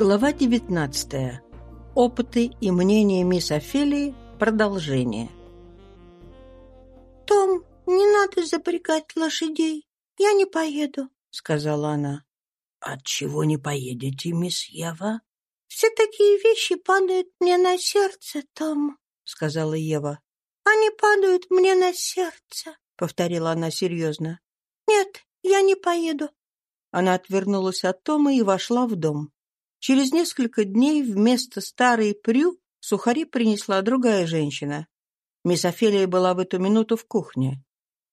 Глава 19. Опыты и мнения мисс Офелии. Продолжение. «Том, не надо запрягать лошадей. Я не поеду», — сказала она. «Отчего не поедете, мисс Ева?» «Все такие вещи падают мне на сердце, Том», — сказала Ева. «Они падают мне на сердце», — повторила она серьезно. «Нет, я не поеду». Она отвернулась от Тома и вошла в дом. Через несколько дней вместо старой Прю сухари принесла другая женщина. Мисс Офелия была в эту минуту в кухне.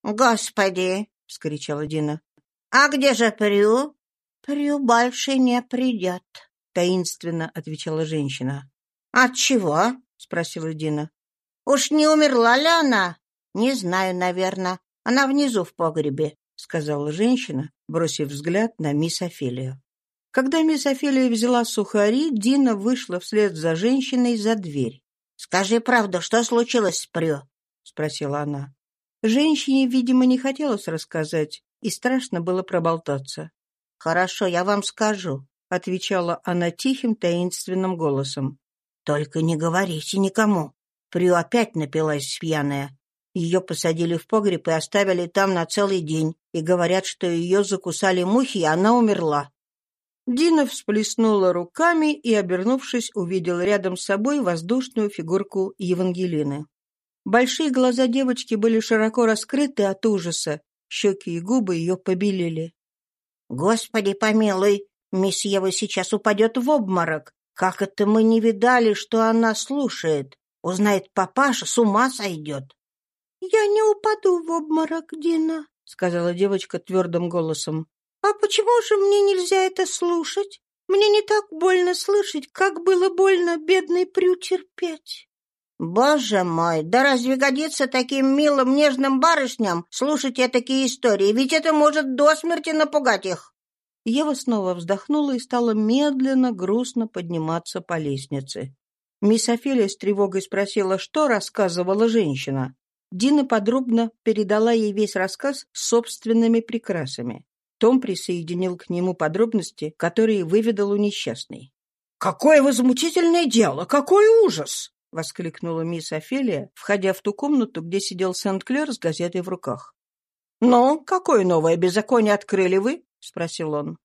«Господи!» — вскричала Дина. «А где же Прю?» «Прю больше не придет», — таинственно отвечала женщина. «От чего?» — спросила Дина. «Уж не умерла ли она?» «Не знаю, наверное. Она внизу в погребе», — сказала женщина, бросив взгляд на мисс Офелию. Когда мисс Офелия взяла сухари, Дина вышла вслед за женщиной за дверь. «Скажи правду, что случилось с Прю?» — спросила она. Женщине, видимо, не хотелось рассказать, и страшно было проболтаться. «Хорошо, я вам скажу», — отвечала она тихим таинственным голосом. «Только не говорите никому. Прю опять напилась пьяная. Ее посадили в погреб и оставили там на целый день, и говорят, что ее закусали мухи, и она умерла. Дина всплеснула руками и, обернувшись, увидела рядом с собой воздушную фигурку Евангелины. Большие глаза девочки были широко раскрыты от ужаса, щеки и губы ее побелели. «Господи помилуй, мисс Ева сейчас упадет в обморок. Как это мы не видали, что она слушает? Узнает папаша, с ума сойдет». «Я не упаду в обморок, Дина», — сказала девочка твердым голосом. «А почему же мне нельзя это слушать? Мне не так больно слышать, как было больно бедной Прю терпеть». «Боже мой, да разве годится таким милым, нежным барышням слушать такие истории? Ведь это может до смерти напугать их!» Ева снова вздохнула и стала медленно, грустно подниматься по лестнице. Мисс Офелия с тревогой спросила, что рассказывала женщина. Дина подробно передала ей весь рассказ собственными прикрасами. Том присоединил к нему подробности, которые выведал у несчастной. «Какое возмутительное дело! Какой ужас!» — воскликнула мисс Офелия, входя в ту комнату, где сидел Сент-Клер с газетой в руках. «Ну, какое новое беззаконие открыли вы?» — спросил он.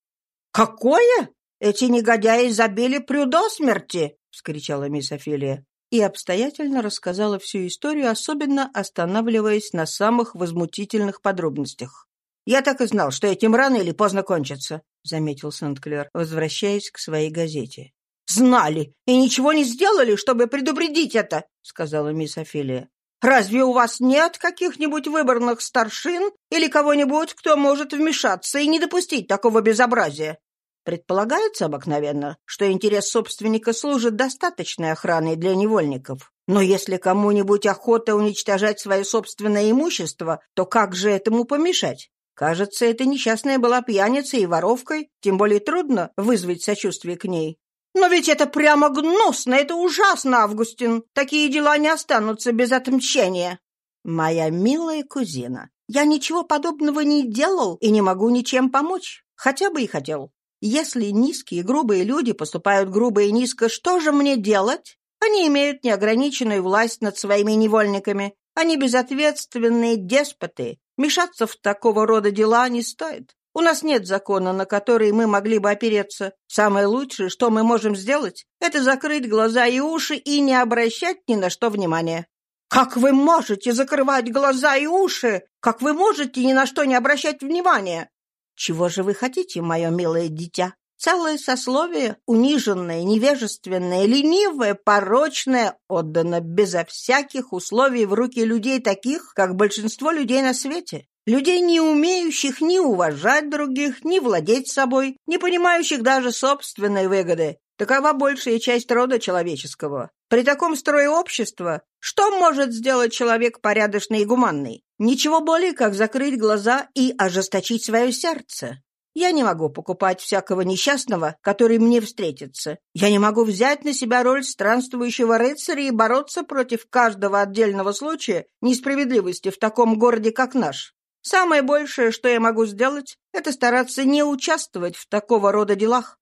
«Какое? Эти негодяи забили Прю до смерти!» — вскричала мисс Офелия и обстоятельно рассказала всю историю, особенно останавливаясь на самых возмутительных подробностях. «Я так и знал, что этим рано или поздно кончится», — заметил Сент-Клер, возвращаясь к своей газете. «Знали и ничего не сделали, чтобы предупредить это», — сказала мисс Офелия. «Разве у вас нет каких-нибудь выборных старшин или кого-нибудь, кто может вмешаться и не допустить такого безобразия? Предполагается обыкновенно, что интерес собственника служит достаточной охраной для невольников. Но если кому-нибудь охота уничтожать свое собственное имущество, то как же этому помешать? Кажется, эта несчастная была пьяницей и воровкой, тем более трудно вызвать сочувствие к ней. Но ведь это прямо гнусно, это ужасно, Августин. Такие дела не останутся без отмщения. Моя милая кузина, я ничего подобного не делал и не могу ничем помочь, хотя бы и хотел. Если низкие грубые люди поступают грубо и низко, что же мне делать? Они имеют неограниченную власть над своими невольниками. Они безответственные деспоты, Мешаться в такого рода дела не стоит. У нас нет закона, на который мы могли бы опереться. Самое лучшее, что мы можем сделать, это закрыть глаза и уши и не обращать ни на что внимания. Как вы можете закрывать глаза и уши? Как вы можете ни на что не обращать внимания? Чего же вы хотите, мое милое дитя? Целое сословие, униженное, невежественное, ленивое, порочное, отдано безо всяких условий в руки людей таких, как большинство людей на свете. Людей, не умеющих ни уважать других, ни владеть собой, не понимающих даже собственной выгоды. Такова большая часть рода человеческого. При таком строе общества что может сделать человек порядочный и гуманный? Ничего более, как закрыть глаза и ожесточить свое сердце. Я не могу покупать всякого несчастного, который мне встретится. Я не могу взять на себя роль странствующего рыцаря и бороться против каждого отдельного случая несправедливости в таком городе, как наш. Самое большее, что я могу сделать, это стараться не участвовать в такого рода делах.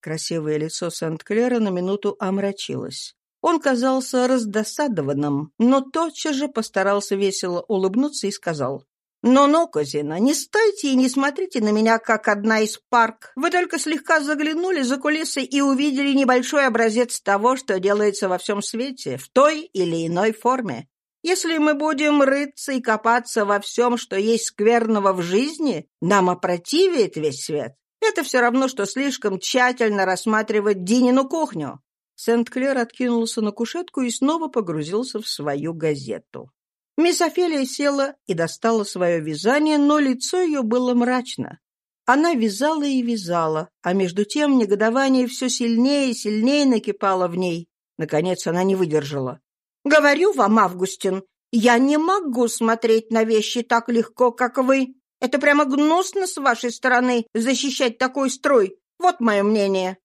Красивое лицо Сент-Клера на минуту омрачилось. Он казался раздосадованным, но тотчас же постарался весело улыбнуться и сказал. «Ну-ну, кузина, не стойте и не смотрите на меня, как одна из парк. Вы только слегка заглянули за кулисы и увидели небольшой образец того, что делается во всем свете, в той или иной форме. Если мы будем рыться и копаться во всем, что есть скверного в жизни, нам опротивит весь свет. Это все равно, что слишком тщательно рассматривать Динину кухню». Сент-Клер откинулся на кушетку и снова погрузился в свою газету. Мисс Офелия села и достала свое вязание, но лицо ее было мрачно. Она вязала и вязала, а между тем негодование все сильнее и сильнее накипало в ней. Наконец она не выдержала. «Говорю вам, Августин, я не могу смотреть на вещи так легко, как вы. Это прямо гнусно с вашей стороны защищать такой строй. Вот мое мнение».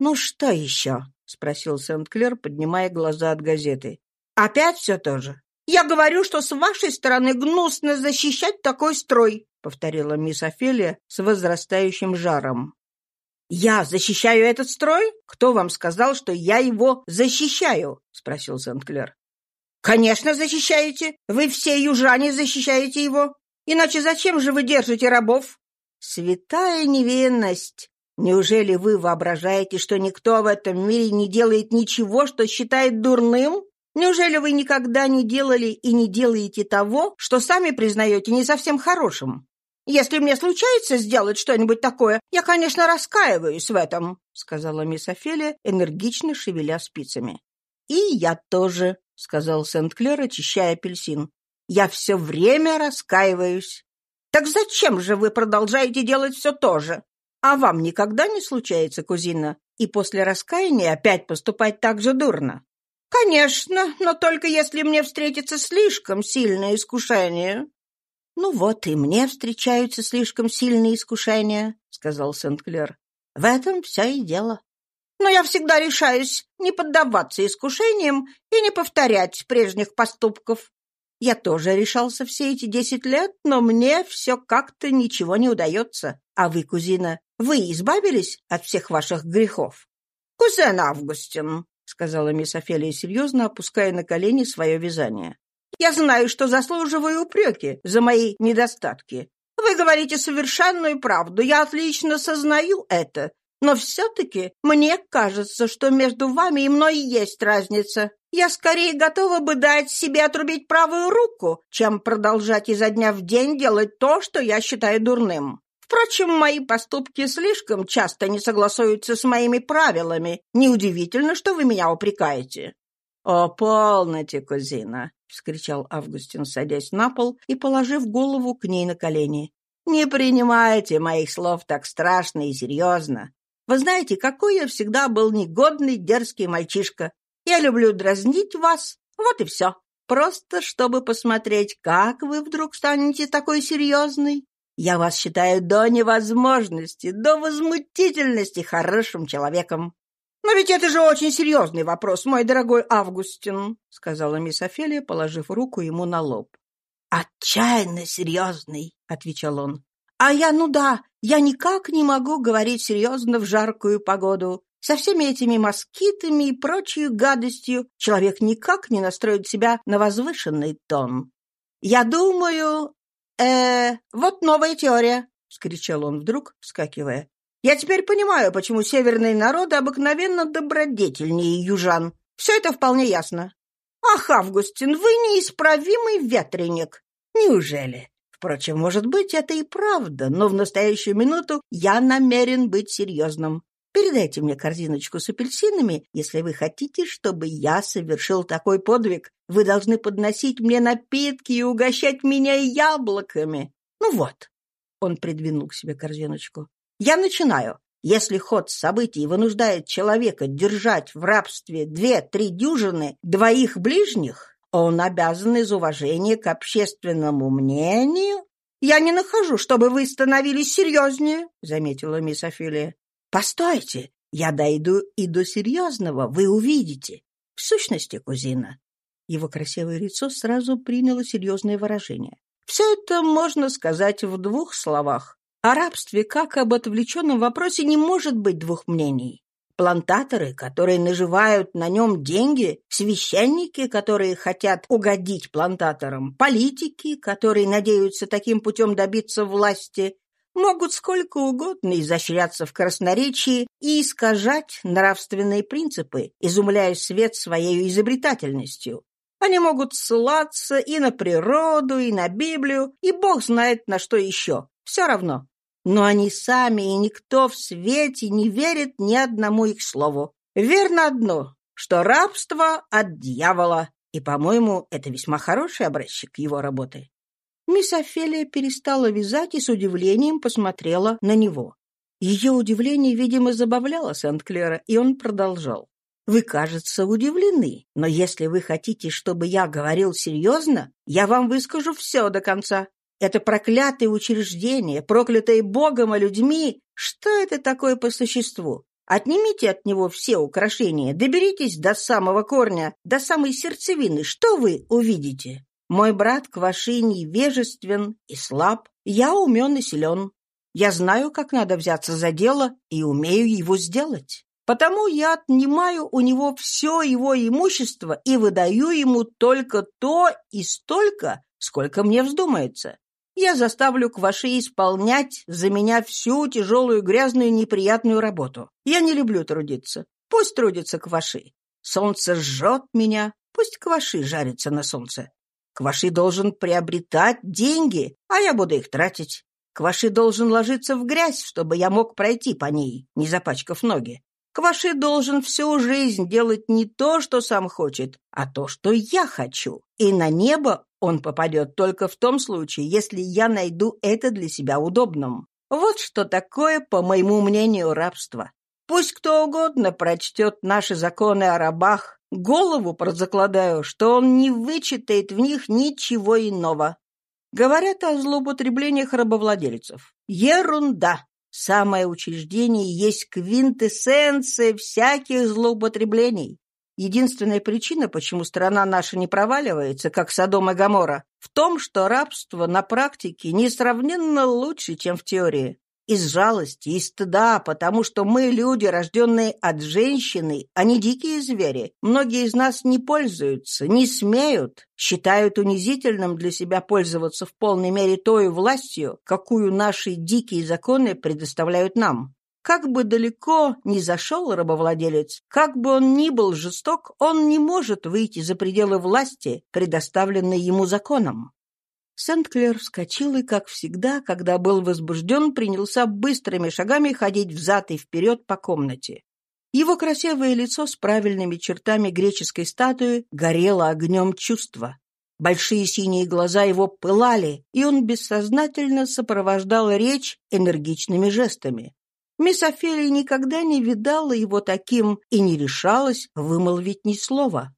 «Ну что еще?» — спросил Сент-Клер, поднимая глаза от газеты. «Опять все то же?» «Я говорю, что с вашей стороны гнусно защищать такой строй», — повторила мисс Офелия с возрастающим жаром. «Я защищаю этот строй? Кто вам сказал, что я его защищаю?» — спросил Сент-Клер. «Конечно, защищаете. Вы все южане защищаете его. Иначе зачем же вы держите рабов?» «Святая невинность! Неужели вы воображаете, что никто в этом мире не делает ничего, что считает дурным?» Неужели вы никогда не делали и не делаете того, что сами признаете не совсем хорошим? Если мне случается сделать что-нибудь такое, я, конечно, раскаиваюсь в этом», — сказала мисс Офелия, энергично шевеля спицами. «И я тоже», — сказал Сент-Клер, очищая апельсин. «Я все время раскаиваюсь». «Так зачем же вы продолжаете делать все то же? А вам никогда не случается, кузина, и после раскаяния опять поступать так же дурно?» «Конечно, но только если мне встретится слишком сильное искушение». «Ну вот и мне встречаются слишком сильные искушения», — сказал Сент-Клер. «В этом все и дело». «Но я всегда решаюсь не поддаваться искушениям и не повторять прежних поступков. Я тоже решался все эти десять лет, но мне все как-то ничего не удается. А вы, кузина, вы избавились от всех ваших грехов?» «Кузен Августин», — сказала мисс Офелия серьезно, опуская на колени свое вязание. «Я знаю, что заслуживаю упреки за мои недостатки. Вы говорите совершенную правду, я отлично сознаю это. Но все-таки мне кажется, что между вами и мной есть разница. Я скорее готова бы дать себе отрубить правую руку, чем продолжать изо дня в день делать то, что я считаю дурным. Впрочем, мои поступки слишком часто не согласуются с моими правилами. Неудивительно, что вы меня упрекаете». «О, полноте, кузина!» — вскричал Августин, садясь на пол и положив голову к ней на колени. «Не принимайте моих слов так страшно и серьезно. Вы знаете, какой я всегда был негодный, дерзкий мальчишка. Я люблю дразнить вас, вот и все. Просто чтобы посмотреть, как вы вдруг станете такой серьезной. Я вас считаю до невозможности, до возмутительности хорошим человеком. «Но ведь это же очень серьезный вопрос, мой дорогой Августин», — сказала мисс Офелия, положив руку ему на лоб. «Отчаянно серьезный», — отвечал он. «А я, ну да, я никак не могу говорить серьезно в жаркую погоду. Со всеми этими москитами и прочей гадостью человек никак не настроит себя на возвышенный тон. Я думаю, э вот новая теория!» — вскричал он вдруг, вскакивая. «Я теперь понимаю, почему северные народы обыкновенно добродетельнее южан. Все это вполне ясно. Ах, Августин, вы неисправимый ветреник! Неужели? Впрочем, может быть, это и правда, но в настоящую минуту я намерен быть серьезным. Передайте мне корзиночку с апельсинами, если вы хотите, чтобы я совершил такой подвиг. Вы должны подносить мне напитки и угощать меня яблоками. Ну вот. Он придвинул к себе корзиночку. Я начинаю. Если ход событий вынуждает человека держать в рабстве две-три дюжины двоих ближних, он обязан из уважения к общественному мнению. «Я не нахожу, чтобы вы становились серьезнее», — заметила мисс Офелия. Постойте, я дойду и до серьезного, вы увидите. В сущности, кузина. Его красивое лицо сразу приняло серьезное выражение. Все это можно сказать в двух словах. О рабстве, как об отвлеченном вопросе, не может быть двух мнений. плантаторы, которые наживают на нем деньги, священники, которые хотят угодить плантаторам, политики, которые надеются таким путем добиться власти, могут сколько угодно изощряться в красноречии и искажать нравственные принципы, изумляя свет своей изобретательностью. Они могут ссылаться и на природу, и на Библию, и бог знает на что еще. Все равно. Но они сами и никто в свете не верит ни одному их слову. Верно одно, что рабство от дьявола, и, по-моему, это весьма хороший образчик его работы. Мисс Офелия перестала вязать и с удивлением посмотрела на него. Ее удивление, видимо, забавляло Сент-Клера, и он продолжал. «Вы, кажется, удивлены, но если вы хотите, чтобы я говорил серьезно, я вам выскажу все до конца. Это проклятое учреждение, проклятое Богом и людьми. Что это такое по существу? Отнимите от него все украшения, доберитесь до самого корня, до самой сердцевины. Что вы увидите? Мой брат Кваши невежествен и слаб, я умен и силен. Я знаю, как надо взяться за дело и умею его сделать. Потому я отнимаю у него все его имущество и выдаю ему только то и столько, сколько мне вздумается. Я заставлю Кваши исполнять за меня всю тяжелую, грязную, неприятную работу. Я не люблю трудиться. Пусть трудится Кваши. Солнце жжет меня, пусть Кваши жарится на солнце. Кваши должен приобретать деньги, а я буду их тратить. Кваши должен ложиться в грязь, чтобы я мог пройти по ней, не запачкав ноги. Кваши должен всю жизнь делать не то, что сам хочет, а то, что я хочу. И на небо он попадет только в том случае, если я найду это для себя удобным. Вот что такое, по моему мнению, рабство. Пусть кто угодно прочтет наши законы о рабах, голову прозакладаю, что он не вычитает в них ничего иного. Говорят о злоупотреблениях рабовладельцев. Ерунда! Самое учреждение есть квинтэссенция всяких злоупотреблений. Единственная причина, почему страна наша не проваливается, как Содом и Гоморра, в том, что рабство на практике несравненно лучше, чем в теории из жалости, из стыда, потому что мы люди, рожденные от женщины, а не дикие звери. Многие из нас не пользуются, не смеют, считают унизительным для себя пользоваться в полной мере той властью, какую наши дикие законы предоставляют нам. Как бы далеко ни зашел рабовладелец, как бы он ни был жесток, он не может выйти за пределы власти, предоставленной ему законом. Сент-Клер вскочил и, как всегда, когда был возбужден, принялся быстрыми шагами ходить взад и вперед по комнате. Его красивое лицо с правильными чертами греческой статуи горело огнем чувства. Большие синие глаза его пылали, и он бессознательно сопровождал речь энергичными жестами. Мисс Офелия никогда не видала его таким и не решалась вымолвить ни слова.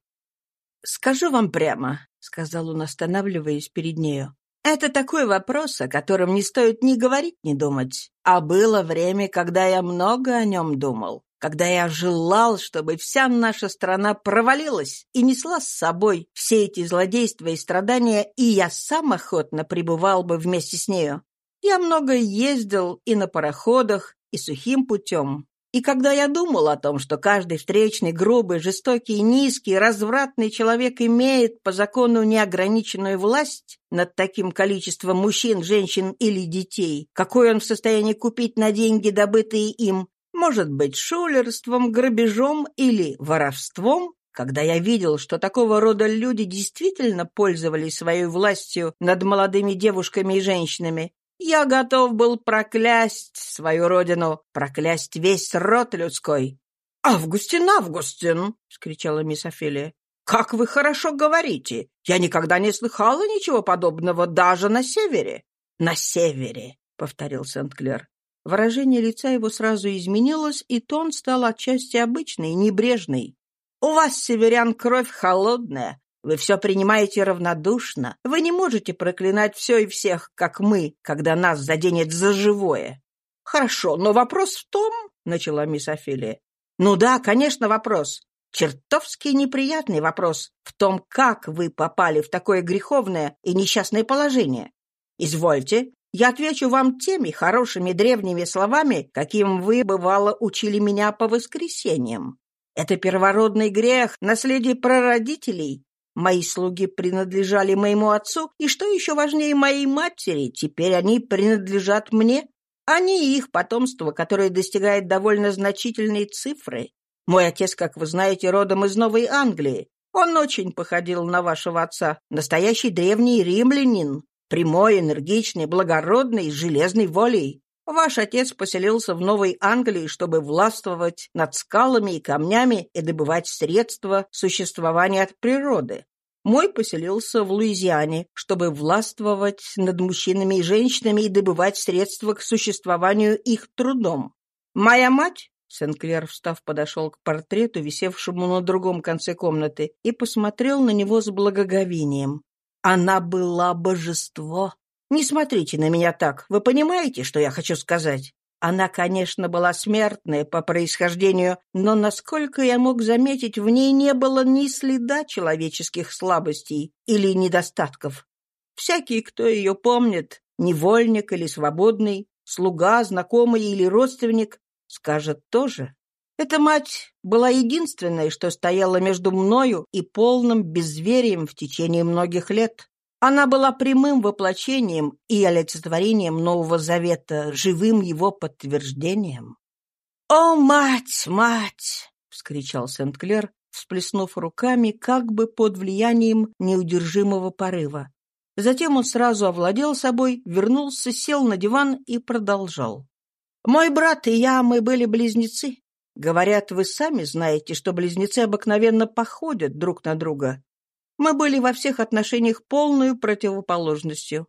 «Скажу вам прямо, сказал он, останавливаясь перед нею. «Это такой вопрос, о котором не стоит ни говорить, ни думать. А было время, когда я много о нем думал, когда я желал, чтобы вся наша страна провалилась и несла с собой все эти злодейства и страдания, и я сам охотно пребывал бы вместе с нею. Я много ездил и на пароходах, и сухим путем, и когда я думал о том, что каждый встречный, грубый, жестокий, низкий, развратный человек имеет по закону неограниченную власть над таким количеством мужчин, женщин или детей, какой он в состоянии купить на деньги, добытые им, может быть, шулерством, грабежом или воровством, когда я видел, что такого рода люди действительно пользовались своей властью над молодыми девушками и женщинами, я готов был проклясть свою родину, проклясть весь род людской. «Августин, Августин!» — вскричала мисс Офелия. «Как вы хорошо говорите! Я никогда не слыхала ничего подобного даже на севере!» «На севере!» — повторил Сент-Клер. Выражение лица его сразу изменилось, и тон стал отчасти обычный, небрежный. «У вас, северян, кровь холодная, вы все принимаете равнодушно. Вы не можете проклинать все и всех, как мы, когда нас заденет за живое. Хорошо, но вопрос в том, — начала мисс Офелия. Ну да, конечно, вопрос. Чертовски неприятный вопрос в том, как вы попали в такое греховное и несчастное положение. Извольте, Я отвечу вам теми хорошими древними словами, каким вы, бывало, учили меня по воскресеньям. Это первородный грех, наследие прародителей. Мои слуги принадлежали моему отцу, и, что еще важнее, моей матери, теперь они принадлежат мне. Они и их потомство, которое достигает довольно значительной цифры. Мой отец, как вы знаете, родом из Новой Англии. Он очень походил на вашего отца, настоящий древний римлянин, прямой, энергичный, благородный, с железной волей. Ваш отец поселился в Новой Англии, чтобы властвовать над скалами и камнями и добывать средства существования от природы. Мой поселился в Луизиане, чтобы властвовать над мужчинами и женщинами и добывать средства к существованию их трудом. Моя мать, Сенклер, встав, подошел к портрету, висевшему на другом конце комнаты, и посмотрел на него с благоговением. Она была божество. Не смотрите на меня так. Вы понимаете, что я хочу сказать? Она, конечно, была смертная по происхождению, но, насколько я мог заметить, в ней не было ни следа человеческих слабостей или недостатков. Всякий, кто ее помнит, невольник или свободный, слуга, знакомый или родственник, скажет тоже. Эта мать была единственной, что стояла между мною и полным безверием в течение многих лет. Она была прямым воплощением и олицетворением Нового Завета, живым его подтверждением. «О, мать, мать!» — вскричал Сент-Клер, всплеснув руками, как бы под влиянием неудержимого порыва. Затем он сразу овладел собой, вернулся, сел на диван и продолжал. «Мой брат и я, мы были близнецы. Говорят, вы сами знаете, что близнецы обыкновенно походят друг на друга. Мы были во всех отношениях полную противоположностью.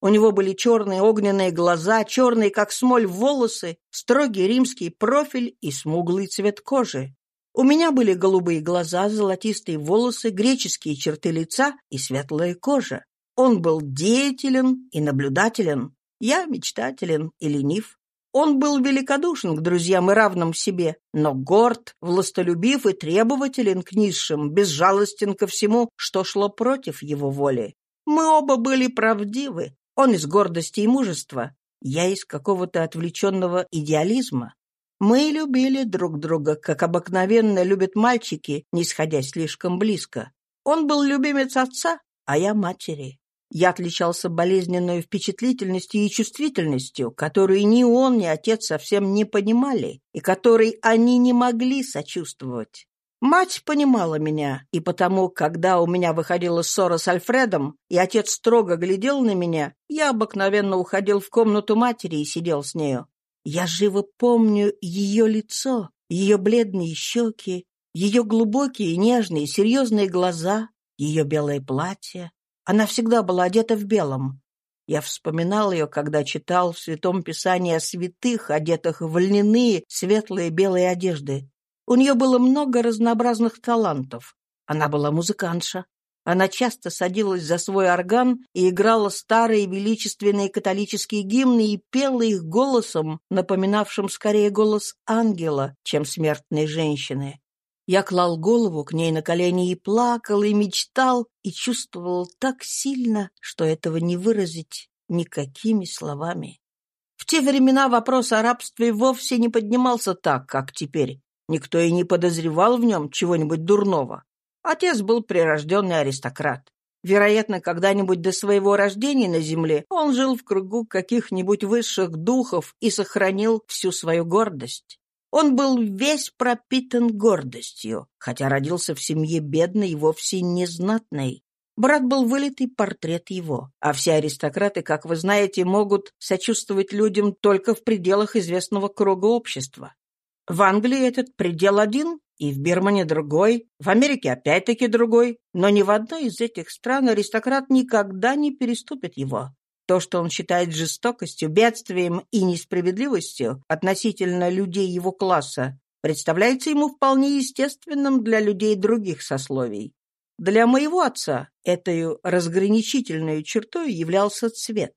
У него были черные огненные глаза, черные, как смоль, волосы, строгий римский профиль и смуглый цвет кожи. У меня были голубые глаза, золотистые волосы, греческие черты лица и светлая кожа. Он был деятелен и наблюдателен. Я мечтателен и ленив. Он был великодушен к друзьям и равным себе, но горд, властолюбив и требователен к низшим, безжалостен ко всему, что шло против его воли. Мы оба были правдивы, он из гордости и мужества, я из какого-то отвлеченного идеализма. Мы любили друг друга, как обыкновенно любят мальчики, не сходя слишком близко. Он был любимец отца, а я матери. Я отличался болезненной впечатлительностью и чувствительностью, которые ни он, ни отец совсем не понимали, и которой они не могли сочувствовать. Мать понимала меня, и потому, когда у меня выходила ссора с Альфредом, и отец строго глядел на меня, я обыкновенно уходил в комнату матери и сидел с нею. Я живо помню ее лицо, ее бледные щеки, ее глубокие, нежные, серьезные глаза, ее белое платье, она всегда была одета в белом. Я вспоминал ее, когда читал в Святом Писании о святых, одетых в льняные, светлые белые одежды. У нее было много разнообразных талантов. Она была музыкантша. Она часто садилась за свой орган и играла старые величественные католические гимны и пела их голосом, напоминавшим скорее голос ангела, чем смертной женщины. Я клал голову к ней на колени и плакал, и мечтал, и чувствовал так сильно, что этого не выразить никакими словами. В те времена вопрос о рабстве вовсе не поднимался так, как теперь. Никто и не подозревал в нем чего-нибудь дурного. Отец был прирожденный аристократ. Вероятно, когда-нибудь до своего рождения на земле он жил в кругу каких-нибудь высших духов и сохранил всю свою гордость. Он был весь пропитан гордостью, хотя родился в семье бедной и вовсе незнатной. Брат был вылитый портрет его, а все аристократы, как вы знаете, могут сочувствовать людям только в пределах известного круга общества. В Англии этот предел один, и в Бирмане другой, в Америке опять-таки другой, но ни в одной из этих стран аристократ никогда не переступит его. То, что он считает жестокостью, бедствием и несправедливостью относительно людей его класса, представляется ему вполне естественным для людей других сословий. Для моего отца этой разграничительной чертой являлся цвет.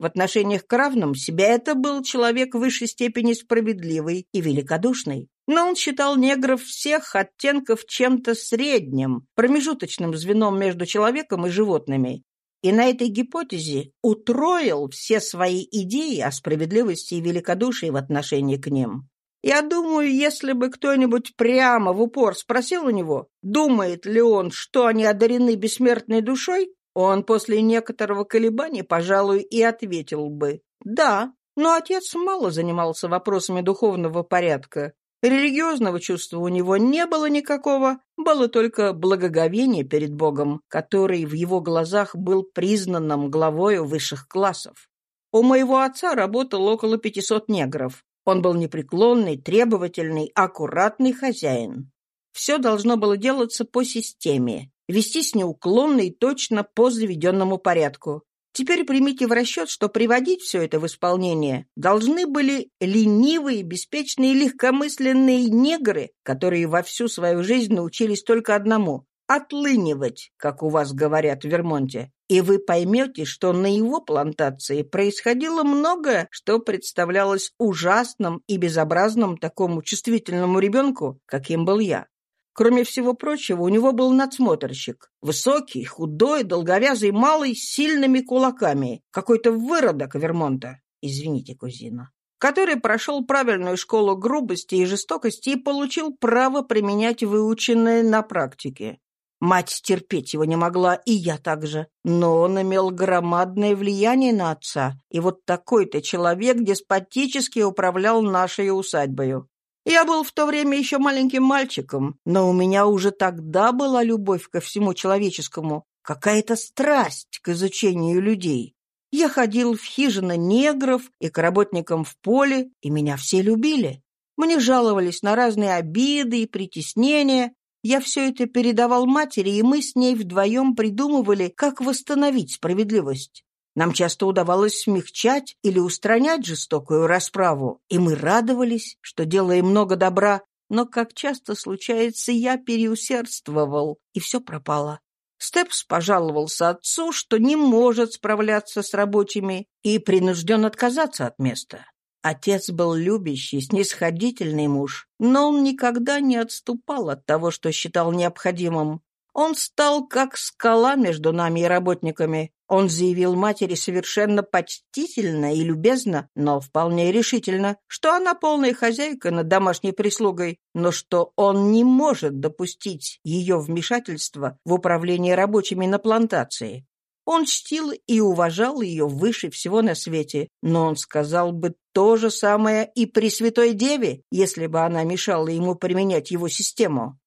В отношениях к равным себя это был человек в высшей степени справедливый и великодушный. Но он считал негров всех оттенков чем-то средним, промежуточным звеном между человеком и животными, и на этой гипотезе утроил все свои идеи о справедливости и великодушии в отношении к ним. Я думаю, если бы кто-нибудь прямо в упор спросил у него, думает ли он, что они одарены бессмертной душой, он после некоторого колебания, пожалуй, и ответил бы «да». Но отец мало занимался вопросами духовного порядка. Религиозного чувства у него не было никакого, было только благоговение перед Богом, который в его глазах был признанным главою высших классов. У моего отца работало около 500 негров. Он был непреклонный, требовательный, аккуратный хозяин. Все должно было делаться по системе, вестись неуклонно и точно по заведенному порядку. Теперь примите в расчет, что приводить все это в исполнение должны были ленивые, беспечные, легкомысленные негры, которые во всю свою жизнь научились только одному — отлынивать, как у вас говорят в Вермонте. И вы поймете, что на его плантации происходило многое, что представлялось ужасным и безобразным такому чувствительному ребенку, каким был я. Кроме всего прочего, у него был надсмотрщик. Высокий, худой, долговязый, малый, с сильными кулаками. Какой-то выродок Вермонта. Извините, кузина. Который прошел правильную школу грубости и жестокости и получил право применять выученное на практике. Мать терпеть его не могла, и я также. Но он имел громадное влияние на отца, и вот такой-то человек деспотически управлял нашей усадьбою. Я был в то время еще маленьким мальчиком, но у меня уже тогда была любовь ко всему человеческому, какая-то страсть к изучению людей. Я ходил в хижины негров и к работникам в поле, и меня все любили. Мне жаловались на разные обиды и притеснения. Я все это передавал матери, и мы с ней вдвоем придумывали, как восстановить справедливость. Нам часто удавалось смягчать или устранять жестокую расправу, и мы радовались, что делаем много добра, но, как часто случается, я переусердствовал, и все пропало. Степс пожаловался отцу, что не может справляться с рабочими и принужден отказаться от места. Отец был любящий, снисходительный муж, но он никогда не отступал от того, что считал необходимым. Он стал как скала между нами и работниками. Он заявил матери совершенно почтительно и любезно, но вполне решительно, что она полная хозяйка над домашней прислугой, но что он не может допустить ее вмешательства в управление рабочими на плантации. Он чтил и уважал ее выше всего на свете, но он сказал бы то же самое и при Святой Деве, если бы она мешала ему применять его систему.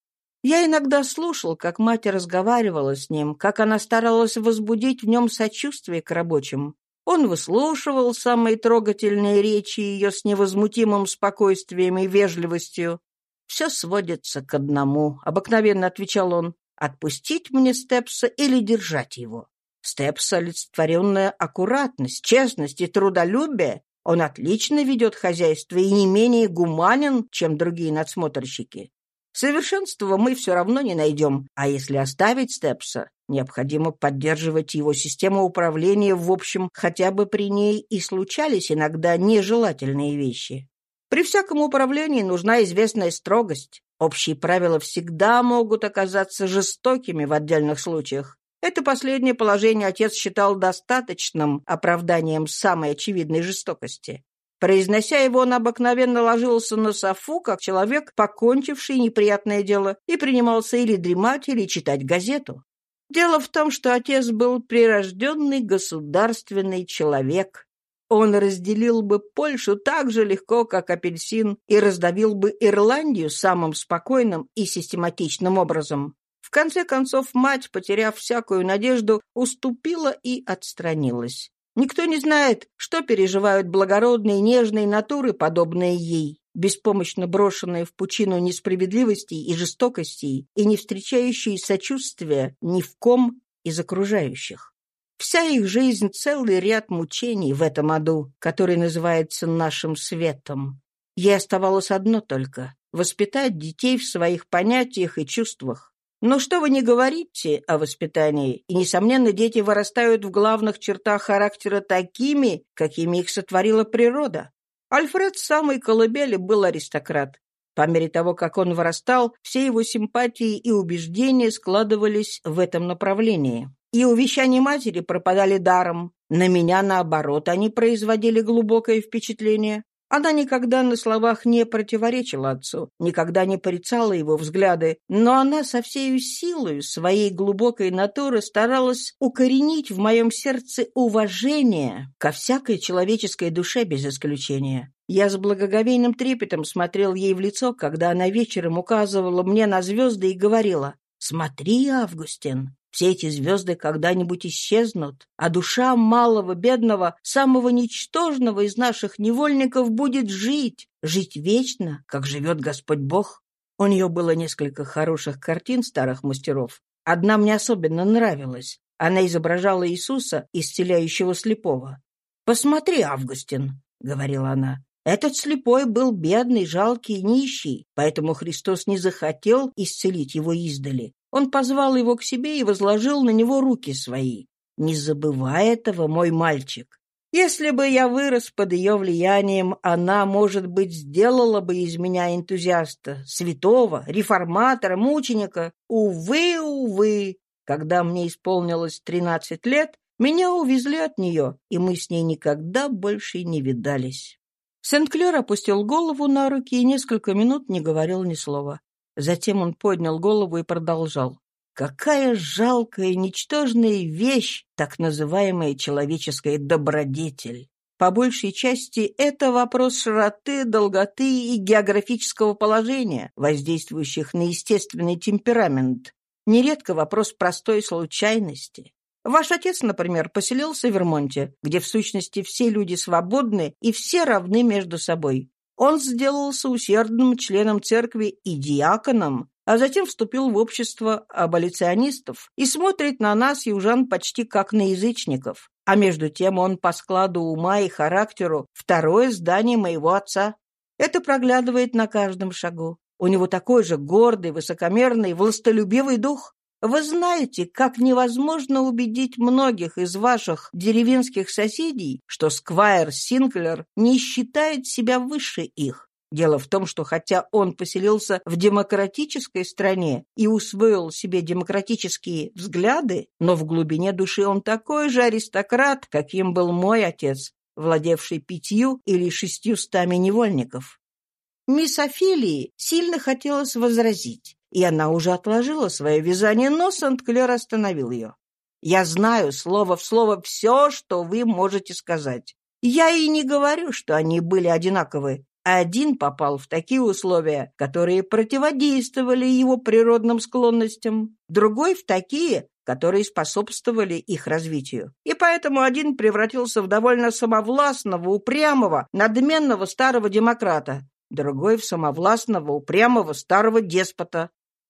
Я иногда слушал, как мать разговаривала с ним, как она старалась возбудить в нем сочувствие к рабочим. Он выслушивал самые трогательные речи ее с невозмутимым спокойствием и вежливостью. «Все сводится к одному», — обыкновенно отвечал он. «Отпустить мне Степса или держать его?» Степс — олицетворенная аккуратность, честность и трудолюбие. Он отлично ведет хозяйство и не менее гуманен, чем другие надсмотрщики. Совершенства мы все равно не найдем, а если оставить Степса, необходимо поддерживать его систему управления в общем, хотя бы при ней и случались иногда нежелательные вещи. При всяком управлении нужна известная строгость. Общие правила всегда могут оказаться жестокими в отдельных случаях. Это последнее положение отец считал достаточным оправданием самой очевидной жестокости. Произнося его, он обыкновенно ложился на софу, как человек, покончивший неприятное дело, и принимался или дремать, или читать газету. Дело в том, что отец был прирожденный государственный человек. Он разделил бы Польшу так же легко, как апельсин, и раздавил бы Ирландию самым спокойным и систематичным образом. В конце концов, мать, потеряв всякую надежду, уступила и отстранилась. Никто не знает, что переживают благородные нежные натуры, подобные ей, беспомощно брошенные в пучину несправедливостей и жестокостей и не встречающие сочувствия ни в ком из окружающих. Вся их жизнь — целый ряд мучений в этом аду, который называется нашим светом. Ей оставалось одно только — воспитать детей в своих понятиях и чувствах. Но что вы не говорите о воспитании, и, несомненно, дети вырастают в главных чертах характера такими, какими их сотворила природа. Альфред с самой колыбели был аристократ. По мере того, как он вырастал, все его симпатии и убеждения складывались в этом направлении. и увещания матери пропадали даром. На меня, наоборот, они производили глубокое впечатление. Она никогда на словах не противоречила отцу, никогда не порицала его взгляды, но она со всей силой своей глубокой натуры старалась укоренить в моем сердце уважение ко всякой человеческой душе без исключения. Я с благоговейным трепетом смотрел ей в лицо, когда она вечером указывала мне на звезды и говорила «Смотри, Августин, все эти звезды когда-нибудь исчезнут, а душа малого, бедного, самого ничтожного из наших невольников будет жить, жить вечно, как живет Господь Бог. У нее было несколько хороших картин старых мастеров. Одна мне особенно нравилась. Она изображала Иисуса, исцеляющего слепого. «Посмотри, Августин», — говорила она, этот слепой был бедный, жалкий, нищий, поэтому Христос не захотел исцелить его издали. Он позвал его к себе и возложил на него руки свои. «Не забывай этого, мой мальчик. Если бы я вырос под ее влиянием, она, может быть, сделала бы из меня энтузиаста, святого, реформатора, мученика. Увы, увы, когда мне исполнилось тринадцать лет, меня увезли от нее, и мы с ней никогда больше не видались». Сент-Клер опустил голову на руки и несколько минут не говорил ни слова. Затем он поднял голову и продолжал. Какая жалкая, ничтожная вещь, так называемая человеческая добродетель. По большей части это вопрос широты, долготы и географического положения, воздействующих на естественный темперамент. Нередко вопрос простой случайности. Ваш отец, например, поселился в Вермонте, где в сущности все люди свободны и все равны между собой. Он сделался усердным членом церкви и диаконом, а затем вступил в общество аболиционистов и смотрит на нас, южан, почти как на язычников. А между тем он по складу ума и характеру второе здание моего отца. Это проглядывает на каждом шагу. У него такой же гордый, высокомерный, властолюбивый дух. Вы знаете, как невозможно убедить многих из ваших деревенских соседей, что Сквайр Синклер не считает себя выше их. Дело в том, что хотя он поселился в демократической стране и усвоил себе демократические взгляды, но в глубине души он такой же аристократ, каким был мой отец, владевший пятью или шестьюстами невольников. Мисс Офелии сильно хотелось возразить, и она уже отложила свое вязание, но Сент-Клер остановил ее. «Я знаю слово в слово все, что вы можете сказать. Я и не говорю, что они были одинаковы. Один попал в такие условия, которые противодействовали его природным склонностям, другой в такие, которые способствовали их развитию. И поэтому один превратился в довольно самовластного, упрямого, надменного старого демократа, другой в самовластного, упрямого старого деспота,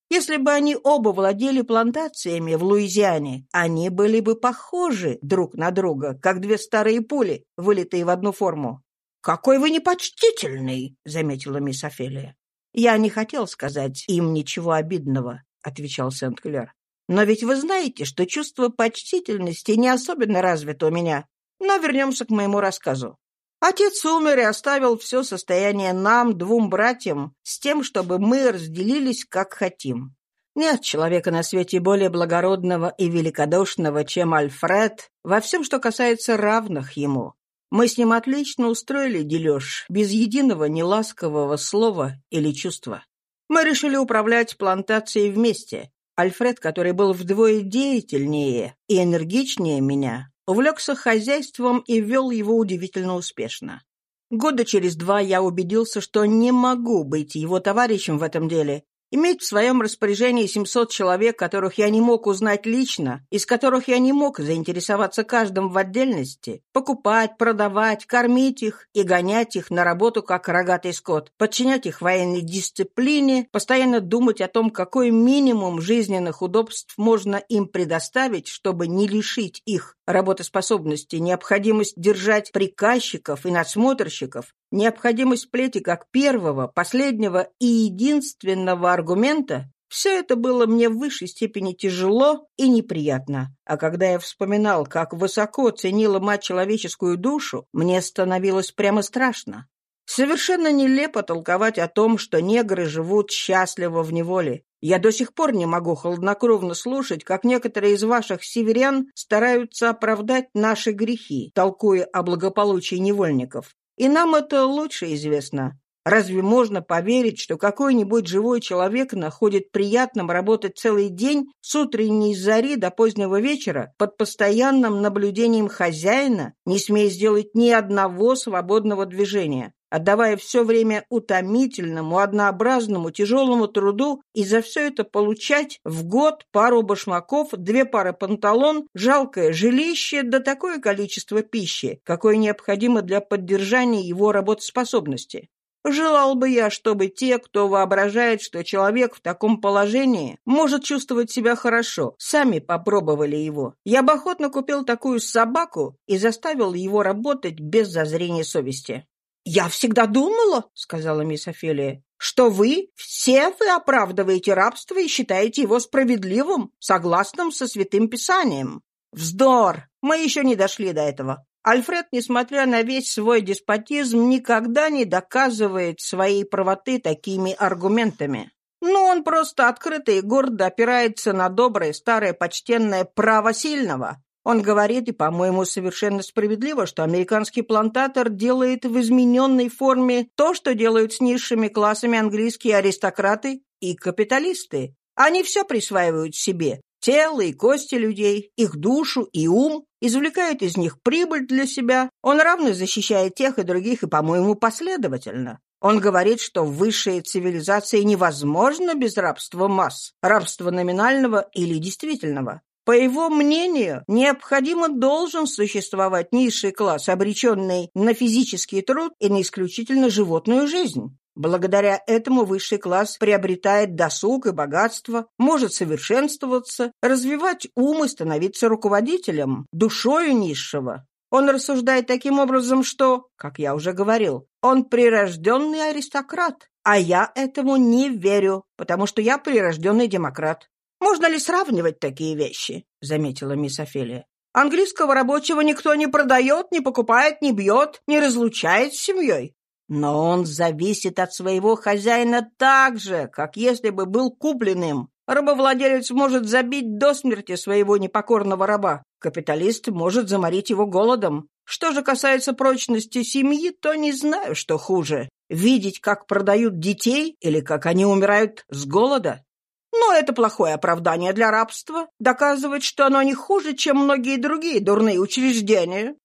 если бы они оба владели плантациями в Луизиане, они были бы похожи друг на друга, как две старые пули, вылитые в одну форму. «Какой вы непочтительный!» — заметила мисс Офелия. «Я не хотел сказать им ничего обидного», — отвечал Сент-Клер. «Но ведь вы знаете, что чувство почтительности не особенно развито у меня. Но вернемся к моему рассказу. Отец умер и оставил все состояние нам, двум братьям, с тем, чтобы мы разделились, как хотим. Нет человека на свете более благородного и великодушного, чем Альфред, во всем, что касается равных ему. Мы с ним отлично устроили дележ, без единого неласкового слова или чувства. Мы решили управлять плантацией вместе. Альфред, который был вдвое деятельнее и энергичнее меня, увлекся хозяйством и вел его удивительно успешно. Года через два я убедился, что не могу быть его товарищем в этом деле, Иметь в своем распоряжении 700 человек, которых я не мог узнать лично, из которых я не мог заинтересоваться каждым в отдельности, покупать, продавать, кормить их и гонять их на работу как рогатый скот, подчинять их военной дисциплине, постоянно думать о том, какой минимум жизненных удобств можно им предоставить, чтобы не лишить их работоспособности, необходимость держать приказчиков и надсмотрщиков, необходимость плети как первого, последнего и единственного аргумента, все это было мне в высшей степени тяжело и неприятно. А когда я вспоминал, как высоко ценила мать человеческую душу, мне становилось прямо страшно. Совершенно нелепо толковать о том, что негры живут счастливо в неволе. Я до сих пор не могу хладнокровно слушать, как некоторые из ваших северян стараются оправдать наши грехи, толкуя о благополучии невольников. И нам это лучше известно. Разве можно поверить, что какой-нибудь живой человек находит приятным работать целый день с утренней зари до позднего вечера под постоянным наблюдением хозяина, не смея сделать ни одного свободного движения, отдавая все время утомительному, однообразному, тяжелому труду и за все это получать в год пару башмаков, две пары панталон, жалкое жилище да такое количество пищи, какое необходимо для поддержания его работоспособности. Желал бы я, чтобы те, кто воображает, что человек в таком положении может чувствовать себя хорошо, сами попробовали его. Я бы охотно купил такую собаку и заставил его работать без зазрения совести. «Я всегда думала, — сказала мисс Офелия, — что вы, все вы оправдываете рабство и считаете его справедливым, согласным со Святым Писанием. Вздор! Мы еще не дошли до этого. Альфред, несмотря на весь свой деспотизм, никогда не доказывает своей правоты такими аргументами. Но он просто открыто и гордо опирается на доброе, старое, почтенное право сильного. Он говорит, и, по-моему, совершенно справедливо, что американский плантатор делает в измененной форме то, что делают с низшими классами английские аристократы и капиталисты. Они все присваивают себе, тело и кости людей, их душу и ум, извлекает из них прибыль для себя. Он равно защищает тех и других и, по-моему, последовательно. Он говорит, что высшая цивилизация невозможна без рабства масс, рабства номинального или действительного. По его мнению, необходимо должен существовать низший класс, обреченный на физический труд и на исключительно животную жизнь. Благодаря этому высший класс приобретает досуг и богатство, может совершенствоваться, развивать ум и становиться руководителем, душою низшего. Он рассуждает таким образом, что, как я уже говорил, он прирожденный аристократ, а я этому не верю, потому что я прирожденный демократ. «Можно ли сравнивать такие вещи?» — заметила мисс Офелия. «Английского рабочего никто не продает, не покупает, не бьет, не разлучает с семьей. Но он зависит от своего хозяина так же, как если бы был купленным. Рабовладелец может забить до смерти своего непокорного раба. Капиталист может заморить его голодом. Что же касается прочности семьи, то не знаю, что хуже. Видеть, как продают детей или как они умирают с голода. Но это плохое оправдание для рабства. Доказывает, что оно не хуже, чем многие другие дурные учреждения.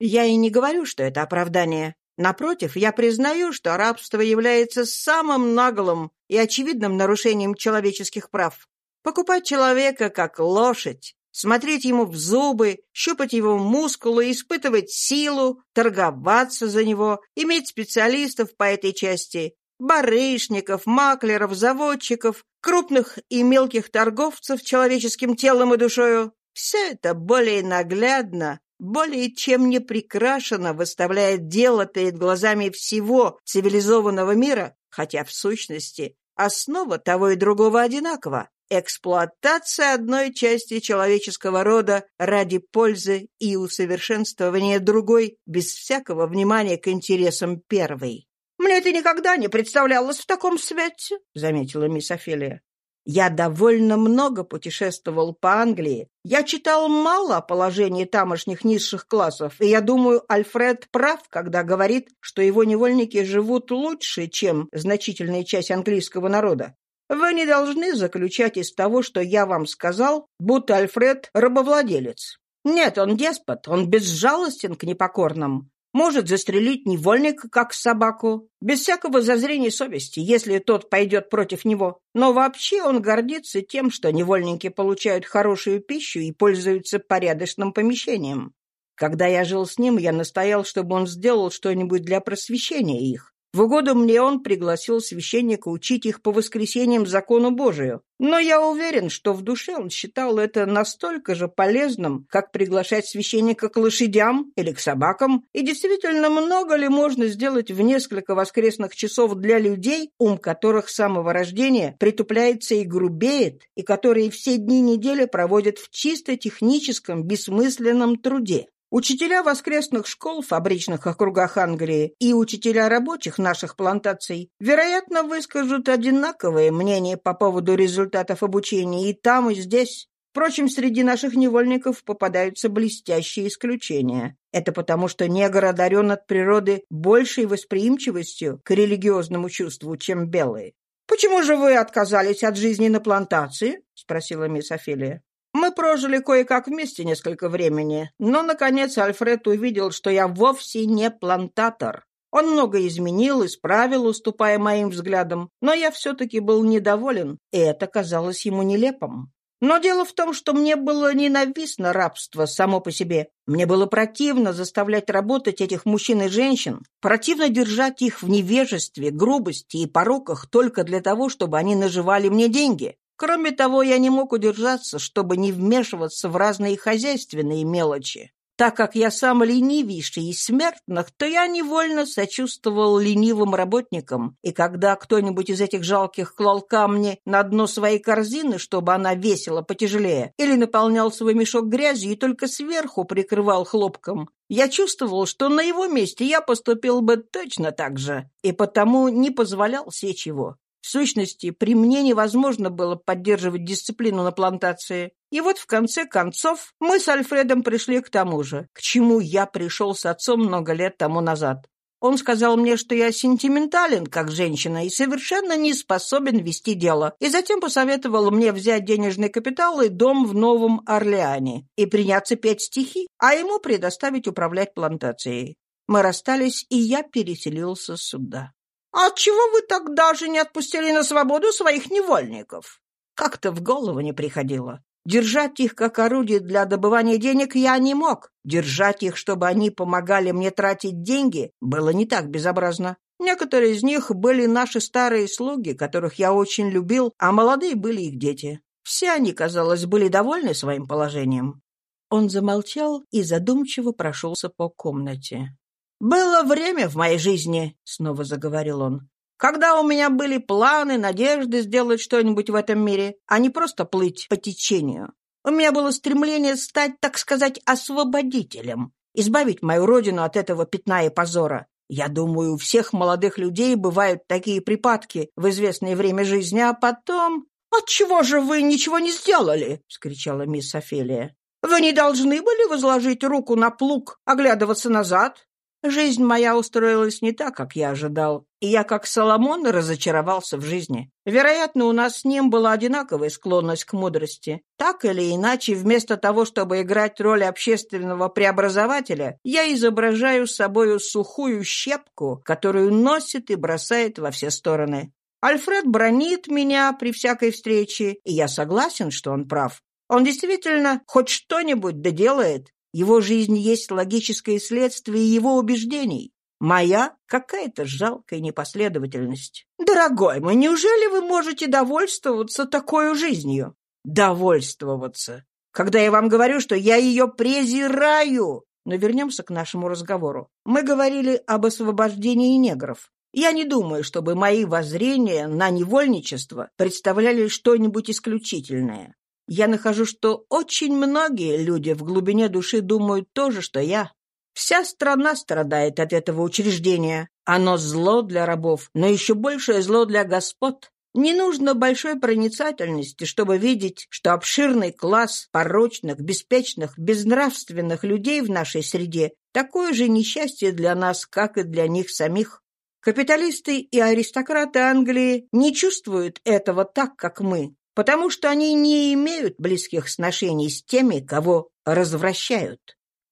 Я и не говорю, что это оправдание. Напротив, я признаю, что рабство является самым наглым и очевидным нарушением человеческих прав. Покупать человека как лошадь, смотреть ему в зубы, щупать его мускулы, испытывать силу, торговаться за него, иметь специалистов по этой части, барышников, маклеров, заводчиков, крупных и мелких торговцев человеческим телом и душою. Все это более наглядно, более чем не прикрашенно выставляет дело перед глазами всего цивилизованного мира, хотя в сущности основа того и другого одинакова – эксплуатация одной части человеческого рода ради пользы и усовершенствования другой, без всякого внимания к интересам первой. «Мне это никогда не представлялось в таком свете», — заметила мисс Офелия. Я довольно много путешествовал по Англии. Я читал мало о положении тамошних низших классов, и я думаю, Альфред прав, когда говорит, что его невольники живут лучше, чем значительная часть английского народа. Вы не должны заключать из того, что я вам сказал, будто Альфред – рабовладелец. Нет, он деспот, он безжалостен к непокорным может застрелить невольника, как собаку, без всякого зазрения совести, если тот пойдет против него. Но вообще он гордится тем, что невольники получают хорошую пищу и пользуются порядочным помещением. Когда я жил с ним, я настоял, чтобы он сделал что-нибудь для просвещения их. В угоду мне он пригласил священника учить их по воскресеньям закону Божию. Но я уверен, что в душе он считал это настолько же полезным, как приглашать священника к лошадям или к собакам. И действительно, много ли можно сделать в несколько воскресных часов для людей, ум которых с самого рождения притупляется и грубеет, и которые все дни недели проводят в чисто техническом, бессмысленном труде? Учителя воскресных школ фабричных округах Англии и учителя рабочих наших плантаций, вероятно, выскажут одинаковое мнение по поводу результатов обучения и там, и здесь. Впрочем, среди наших невольников попадаются блестящие исключения. Это потому, что негр одарен от природы большей восприимчивостью к религиозному чувству, чем белые. «Почему же вы отказались от жизни на плантации?» — спросила мисс Офелия. Мы прожили кое-как вместе несколько времени, но, наконец, Альфред увидел, что я вовсе не плантатор. Он много изменил, исправил, уступая моим взглядам, но я все-таки был недоволен, и это казалось ему нелепым. Но дело в том, что мне было ненавистно рабство само по себе. Мне было противно заставлять работать этих мужчин и женщин, противно держать их в невежестве, грубости и пороках только для того, чтобы они наживали мне деньги. Кроме того, я не мог удержаться, чтобы не вмешиваться в разные хозяйственные мелочи. Так как я сам ленивейший из смертных, то я невольно сочувствовал ленивым работникам, и когда кто-нибудь из этих жалких клал камни на дно своей корзины, чтобы она весила потяжелее, или наполнял свой мешок грязью и только сверху прикрывал хлопком, я чувствовал, что на его месте я поступил бы точно так же, и потому не позволял сечь его. В сущности, при мне невозможно было поддерживать дисциплину на плантации. И вот в конце концов мы с Альфредом пришли к тому же, к чему я пришел с отцом много лет тому назад. Он сказал мне, что я сентиментален, как женщина, и совершенно не способен вести дело, и затем посоветовал мне взять денежный капитал и дом в Новом Орлеане и приняться петь стихи, а ему предоставить управлять плантацией. Мы расстались, и я переселился сюда. А отчего вы тогда же не отпустили на свободу своих невольников? Как-то в голову не приходило. Держать их как орудие для добывания денег я не мог. Держать их, чтобы они помогали мне тратить деньги, было не так безобразно. Некоторые из них были наши старые слуги, которых я очень любил, а молодые были их дети. Все они, казалось, были довольны своим положением. Он замолчал и задумчиво прошелся по комнате. «Было время в моей жизни», — снова заговорил он, «когда у меня были планы, надежды сделать что-нибудь в этом мире, а не просто плыть по течению. У меня было стремление стать, так сказать, освободителем, избавить мою родину от этого пятна и позора. Я думаю, у всех молодых людей бывают такие припадки в известное время жизни, а потом... «Отчего же вы ничего не сделали?» — вскричала мисс Офелия. «Вы не должны были возложить руку на плуг, оглядываться назад, Жизнь моя устроилась не так, как я ожидал, и я, как Соломон, разочаровался в жизни. Вероятно, у нас с ним была одинаковая склонность к мудрости. Так или иначе, вместо того, чтобы играть роль общественного преобразователя, я изображаю собою сухую щепку, которую носит и бросает во все стороны. Альфред бронит меня при всякой встрече, и я согласен, что он прав. Он действительно хоть что-нибудь доделает, его жизнь есть логическое следствие его убеждений. Моя — какая-то жалкая непоследовательность. Дорогой мой, неужели вы можете довольствоваться такой жизнью? Довольствоваться. Когда я вам говорю, что я ее презираю. Но вернемся к нашему разговору. Мы говорили об освобождении негров. Я не думаю, чтобы мои воззрения на невольничество представляли что-нибудь исключительное. Я нахожу, что очень многие люди в глубине души думают то же, что я. Вся страна страдает от этого учреждения. Оно зло для рабов, но еще большее зло для господ. Не нужно большой проницательности, чтобы видеть, что обширный класс порочных, беспечных, безнравственных людей в нашей среде – такое же несчастье для нас, как и для них самих. Капиталисты и аристократы Англии не чувствуют этого так, как мы потому что они не имеют близких сношений с теми, кого развращают.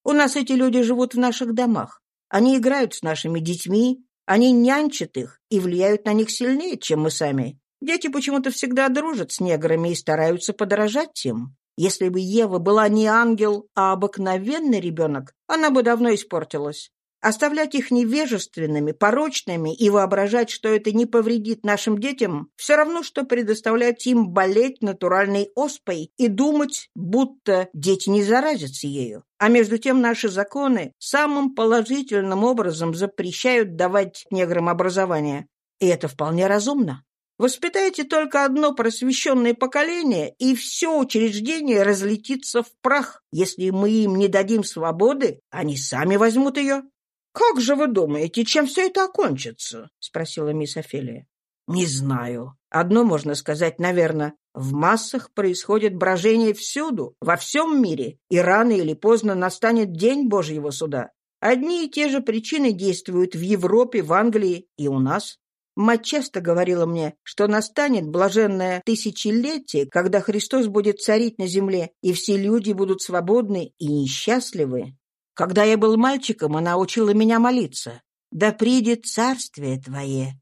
У нас эти люди живут в наших домах. Они играют с нашими детьми, они нянчат их и влияют на них сильнее, чем мы сами. Дети почему-то всегда дружат с неграми и стараются подражать им. Если бы Ева была не ангел, а обыкновенный ребенок, она бы давно испортилась. Оставлять их невежественными, порочными и воображать, что это не повредит нашим детям, все равно, что предоставлять им болеть натуральной оспой и думать, будто дети не заразятся ею. А между тем наши законы самым положительным образом запрещают давать неграм образование. И это вполне разумно. Воспитайте только одно просвещенное поколение, и все учреждение разлетится в прах. Если мы им не дадим свободы, они сами возьмут ее. «Как же вы думаете, чем все это окончится?» — спросила мисс Офелия. «Не знаю. Одно можно сказать, наверное. В массах происходит брожение всюду, во всем мире, и рано или поздно настанет день Божьего суда. Одни и те же причины действуют в Европе, в Англии и у нас. Мать часто говорила мне, что настанет блаженное тысячелетие, когда Христос будет царить на земле, и все люди будут свободны и несчастливы. Когда я был мальчиком, она учила меня молиться. «Да придет царствие твое».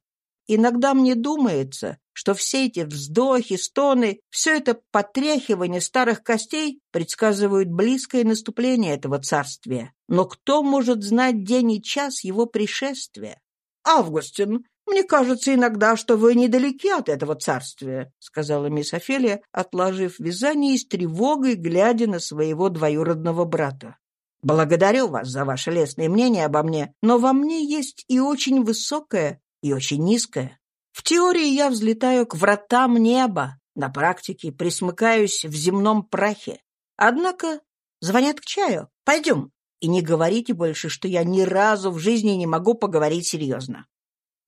Иногда мне думается, что все эти вздохи, стоны, все это потряхивание старых костей предсказывают близкое наступление этого царствия. Но кто может знать день и час его пришествия? «Августин, мне кажется иногда, что вы недалеки от этого царствия», сказала мисс Офелия, отложив вязание и с тревогой глядя на своего двоюродного брата. «Благодарю вас за ваше лестное мнение обо мне, но во мне есть и очень высокое, и очень низкое. В теории я взлетаю к вратам неба, на практике присмыкаюсь в земном прахе. Однако звонят к чаю. Пойдем. И не говорите больше, что я ни разу в жизни не могу поговорить серьезно.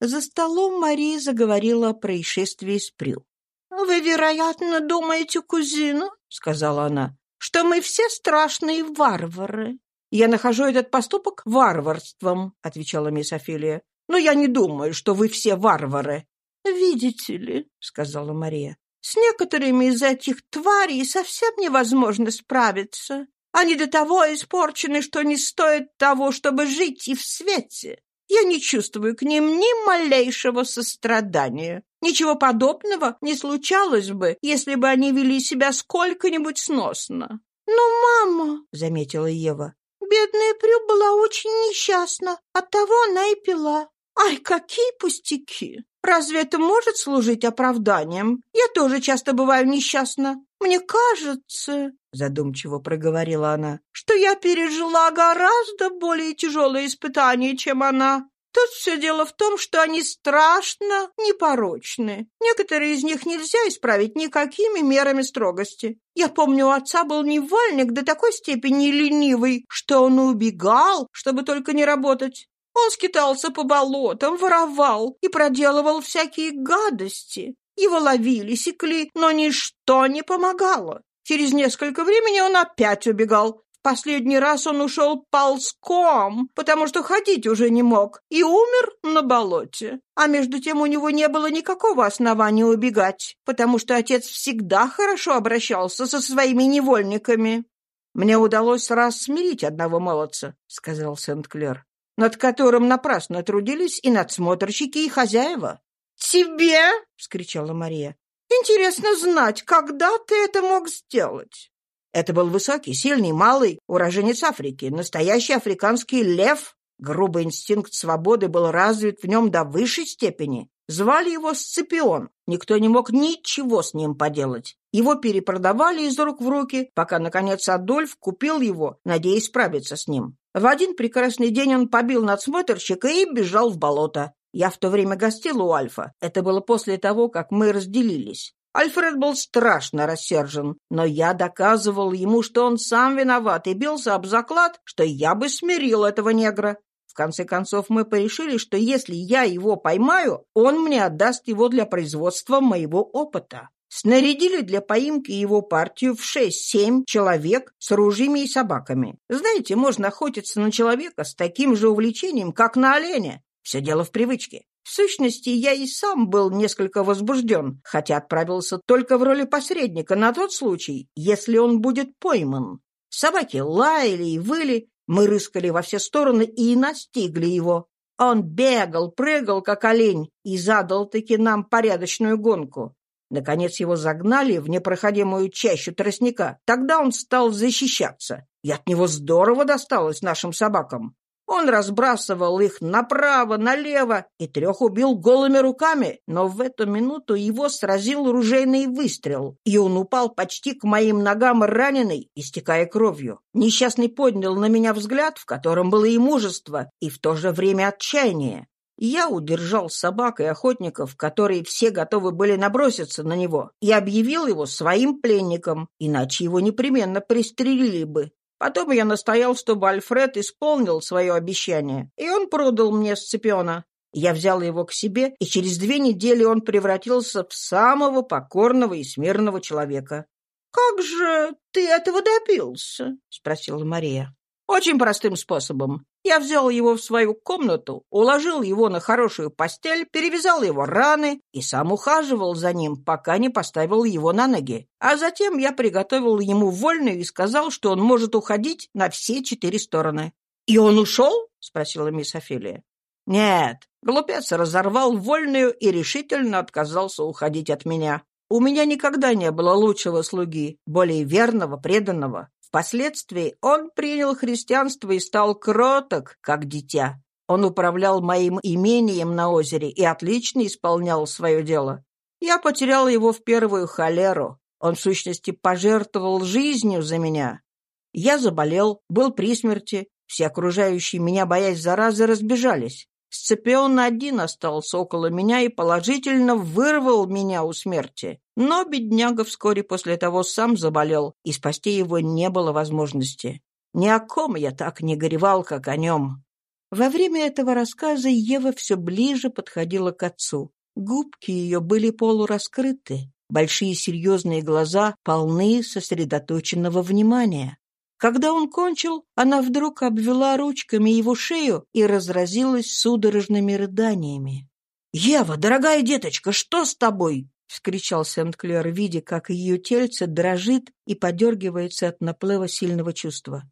За столом Мария заговорила о происшествии с Прю. «Вы, вероятно, думаете, кузина, — сказала она, — что мы все страшные варвары». «Я нахожу этот поступок варварством», — отвечала мисс Офелия. «Но я не думаю, что вы все варвары. «Видите ли», — сказала Мария, — «с некоторыми из этих тварей совсем невозможно справиться. Они до того испорчены, что не стоят того, чтобы жить и в свете. Я не чувствую к ним ни малейшего сострадания. Ничего подобного не случалось бы, если бы они вели себя сколько-нибудь сносно». «Но, мама», — заметила Ева, — «бедная Прю была очень несчастна, оттого она и пила». «Ай, какие пустяки! Разве это может служить оправданием? Я тоже часто бываю несчастна. Мне кажется, — задумчиво проговорила она, — что я пережила гораздо более тяжелые испытания, чем она. Тут все дело в том, что они страшно непорочны. Некоторые из них нельзя исправить никакими мерами строгости. Я помню, у отца был невольник до такой степени ленивый, что он убегал, чтобы только не работать. Он скитался по болотам, воровал и проделывал всякие гадости. Его ловили, секли, но ничто не помогало. Через несколько времени он опять убегал. В последний раз он ушел ползком, потому что ходить уже не мог, и умер на болоте. А между тем у него не было никакого основания убегать, потому что отец всегда хорошо обращался со своими невольниками. «Мне удалось раз смирить одного молодца», — сказал Сент-Клер над которым напрасно трудились и надсмотрщики, и хозяева. «Тебе?» — вскричала Мария. «Интересно знать, когда ты это мог сделать?» Это был высокий, сильный, малый, уроженец Африки, настоящий африканский лев. Грубый инстинкт свободы был развит в нем до высшей степени. Звали его Сципион. Никто не мог ничего с ним поделать. Его перепродавали из рук в руки, пока, наконец, Адольф купил его, надеясь справиться с ним. В один прекрасный день он побил надсмотрщика и бежал в болото. Я в то время гостил у Альфа. Это было после того, как мы разделились. Альфред был страшно рассержен, но я доказывал ему, что он сам виноват, и бился об заклад, что я бы смирил этого негра. В конце концов, мы порешили, что если я его поймаю, он мне отдаст его для производства моего опыта. Снарядили для поимки его партию в шесть-семь человек с ружьями и собаками. Знаете, можно охотиться на человека с таким же увлечением, как на оленя. Все дело в привычке. В сущности, я и сам был несколько возбужден, хотя отправился только в роли посредника на тот случай, если он будет пойман. Собаки лаяли и выли, мы рыскали во все стороны и настигли его. Он бегал, прыгал, как олень, и задал-таки нам порядочную гонку. Наконец его загнали в непроходимую чащу тростника. Тогда он стал защищаться. И от него здорово досталось нашим собакам. Он разбрасывал их направо, налево и трех убил голыми руками, но в эту минуту его сразил ружейный выстрел, и он упал почти к моим ногам раненый, истекая кровью. Несчастный поднял на меня взгляд, в котором было и мужество, и в то же время отчаяние. Я удержал собак и охотников, которые все готовы были наброситься на него, и объявил его своим пленником, иначе его непременно пристрелили бы. Потом я настоял, чтобы Альфред исполнил свое обещание, и он продал мне Сципиона. Я взял его к себе, и через две недели он превратился в самого покорного и смиренного человека. «Как же ты этого добился?» — спросила Мария. «Очень простым способом. Я взял его в свою комнату, уложил его на хорошую постель, перевязал его раны и сам ухаживал за ним, пока не поставил его на ноги. А затем я приготовил ему вольную и сказал, что он может уходить на все четыре стороны. «И он ушел?» — спросила мисс Офелия. «Нет, глупец разорвал вольную и решительно отказался уходить от меня. У меня никогда не было лучшего слуги, более верного, преданного. Впоследствии он принял христианство и стал кроток, как дитя. Он управлял моим имением на озере и отлично исполнял свое дело. Я потерял его в первую холеру. Он, в сущности, пожертвовал жизнью за меня. Я заболел, был при смерти. Все окружающие меня, боясь заразы, разбежались. Сципион один остался около меня и положительно вырвал меня у смерти. Но бедняга вскоре после того сам заболел, и спасти его не было возможности. Ни о ком я так не горевал, как о нем. Во время этого рассказа Ева все ближе подходила к отцу. Губки ее были полураскрыты, большие серьезные глаза полны сосредоточенного внимания. Когда он кончил, она вдруг обвела ручками его шею и разразилась судорожными рыданиями. «Ева, дорогая деточка, что с тобой?» — вскричал Сент-Клер, видя, как ее тельце дрожит и подергивается от наплыва сильного чувства.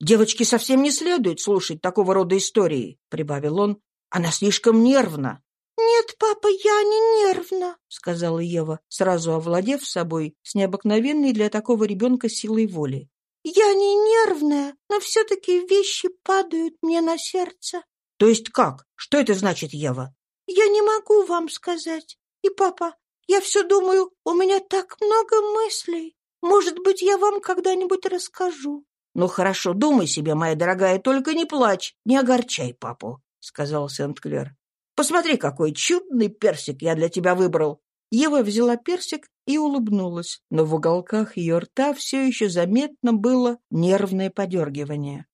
«Девочке совсем не следует слушать такого рода истории», — прибавил он. «Она слишком нервна». «Нет, папа, я не нервна», — сказала Ева, сразу овладев собой с необыкновенной для такого ребенка силой воли. Я не нервная, но все-таки вещи падают мне на сердце. То есть как? Что это значит, Ева? Я не могу вам сказать. И, папа, я все думаю, у меня так много мыслей. Может быть, я вам когда-нибудь расскажу. Ну хорошо, думай себе, моя дорогая, только не плачь, не огорчай папу, сказал Сент-Клер. Посмотри, какой чудный персик я для тебя выбрал. Ева взяла персик и улыбнулась, но в уголках ее рта все еще заметно было нервное подергивание.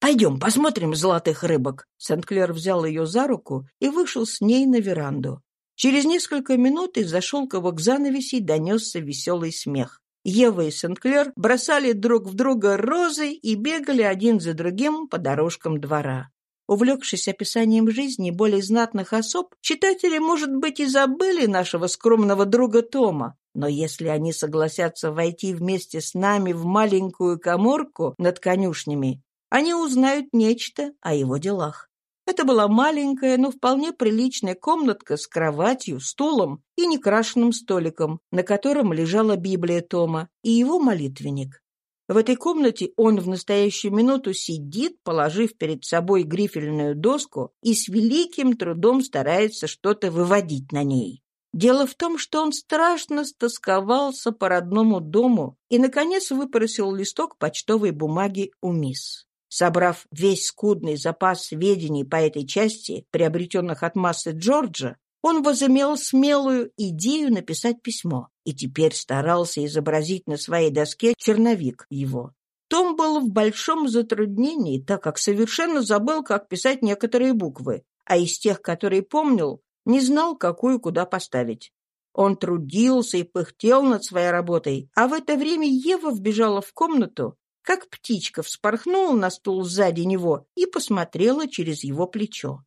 «Пойдем, посмотрим золотых рыбок!» Сент-Клер взял ее за руку и вышел с ней на веранду. Через несколько минут из-за шелковых занавесей донесся веселый смех. Ева и Сент-Клер бросали друг в друга розы и бегали один за другим по дорожкам двора. Увлекшись описанием жизни более знатных особ, читатели, может быть, и забыли нашего скромного друга Тома, но если они согласятся войти вместе с нами в маленькую коморку над конюшнями, они узнают нечто о его делах. Это была маленькая, но вполне приличная комнатка с кроватью, стулом и некрашенным столиком, на котором лежала Библия Тома и его молитвенник. В этой комнате он в настоящую минуту сидит, положив перед собой грифельную доску и с великим трудом старается что-то выводить на ней. Дело в том, что он страшно стосковался по родному дому и, наконец, выпросил листок почтовой бумаги у мисс. Собрав весь скудный запас сведений по этой части, приобретенных от массы Джорджа, он возымел смелую идею написать письмо и теперь старался изобразить на своей доске черновик его. Том был в большом затруднении, так как совершенно забыл, как писать некоторые буквы, а из тех, которые помнил, не знал, какую куда поставить. Он трудился и пыхтел над своей работой, а в это время Ева вбежала в комнату, как птичка вспорхнула на стул сзади него и посмотрела через его плечо.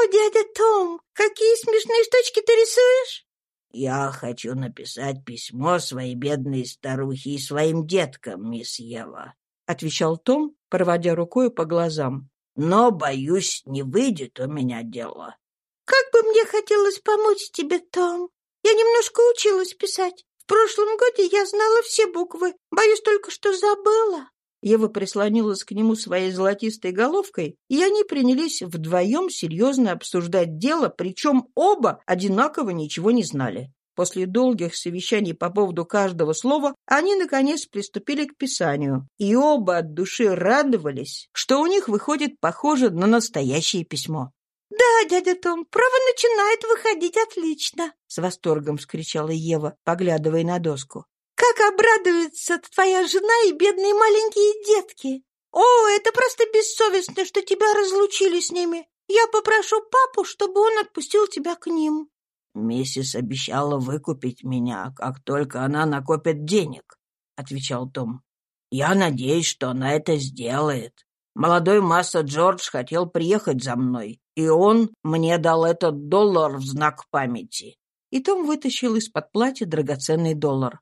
«О, дядя Том, какие смешные штучки ты рисуешь!» «Я хочу написать письмо своей бедной старухе и своим деткам, мисс Ева», — отвечал Том, проводя рукой по глазам. «Но, боюсь, не выйдет у меня дело». «Как бы мне хотелось помочь тебе, Том! Я немножко училась писать. В прошлом году я знала все буквы, боюсь только, что забыла». Ева прислонилась к нему своей золотистой головкой, и они принялись вдвоем серьезно обсуждать дело, причем оба одинаково ничего не знали. После долгих совещаний по поводу каждого слова они, наконец, приступили к писанию, и оба от души радовались, что у них выходит похоже на настоящее письмо. «Да, дядя Том, право начинает выходить отлично!» — с восторгом вскричала Ева, поглядывая на доску. «Как обрадуется твоя жена и бедные маленькие детки! О, это просто бессовестно, что тебя разлучили с ними! Я попрошу папу, чтобы он отпустил тебя к ним!» «Миссис обещала выкупить меня, как только она накопит денег», — отвечал Том. «Я надеюсь, что она это сделает. Молодой масса Джордж хотел приехать за мной, и он мне дал этот доллар в знак памяти». И Том вытащил из-под платья драгоценный доллар.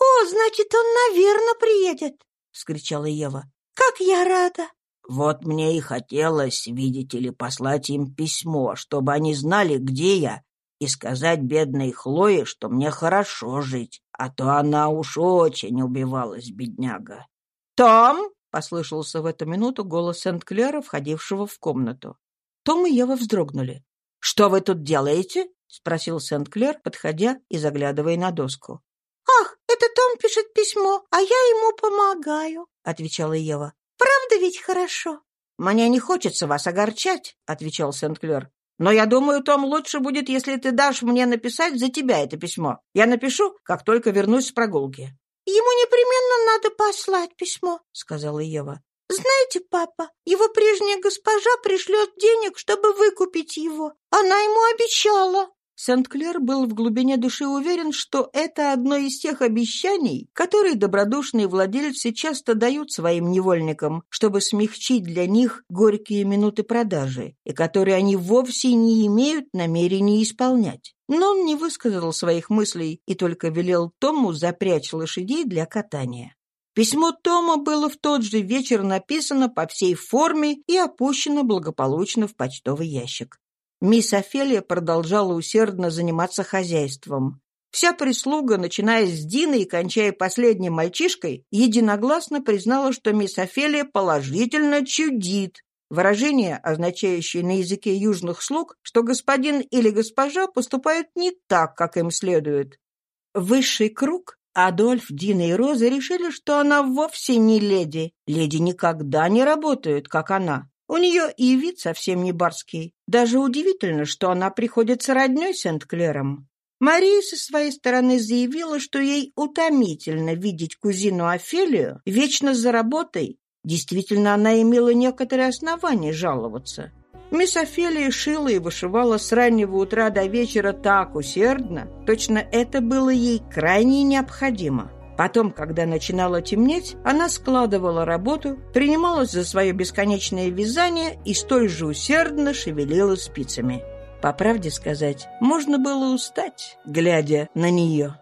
«О, значит, он, наверное, приедет!» — вскричала Ева. «Как я рада!» «Вот мне и хотелось, видите ли, послать им письмо, чтобы они знали, где я, и сказать бедной Хлое, что мне хорошо жить, а то она уж очень убивалась, бедняга. «Том!» — послышался в эту минуту голос Сент-Клера, входившего в комнату. Том и Ева вздрогнули. «Что вы тут делаете?» — спросил Сент-Клер, подходя и заглядывая на доску. «Ах, это Том пишет письмо, а я ему помогаю», — отвечала Ева. «Правда ведь хорошо?» «Мне не хочется вас огорчать», — отвечал Сент-Клер. Но я думаю, Том, лучше будет, если ты дашь мне написать за тебя это письмо. Я напишу, как только вернусь с прогулки». «Ему непременно надо послать письмо», — сказала Ева. «Знаете, папа, его прежняя госпожа пришлет денег, чтобы выкупить его. Она ему обещала». Сент-Клер был в глубине души уверен, что это одно из тех обещаний, которые добродушные владельцы часто дают своим невольникам, чтобы смягчить для них горькие минуты продажи, и которые они вовсе не имеют намерения исполнять. Но он не высказал своих мыслей и только велел Тому запрячь лошадей для катания. Письмо Тома было в тот же вечер написано по всей форме и опущено благополучно в почтовый ящик. Мисс Офелия продолжала усердно заниматься хозяйством. Вся прислуга, начиная с Дины и кончая последним мальчишкой, единогласно признала, что мисс Офелия положительно чудит. Выражение, означающее на языке южных слуг, что господин или госпожа поступают не так, как им следует. Высший круг Адольф, Дина и Роза решили, что она вовсе не леди. Леди никогда не работают, как она. У нее и вид совсем не барский. Даже удивительно, что она приходится родней Сент-Клером. Мария со своей стороны заявила, что ей утомительно видеть кузину Офелию вечно за работой. Действительно, она имела некоторые основания жаловаться. Мисс Офелия шила и вышивала с раннего утра до вечера так усердно, точно это было ей крайне необходимо. Потом, когда начинало темнеть, она складывала работу, принималась за свое бесконечное вязание и столь же усердно шевелила спицами. По правде сказать, можно было устать, глядя на нее.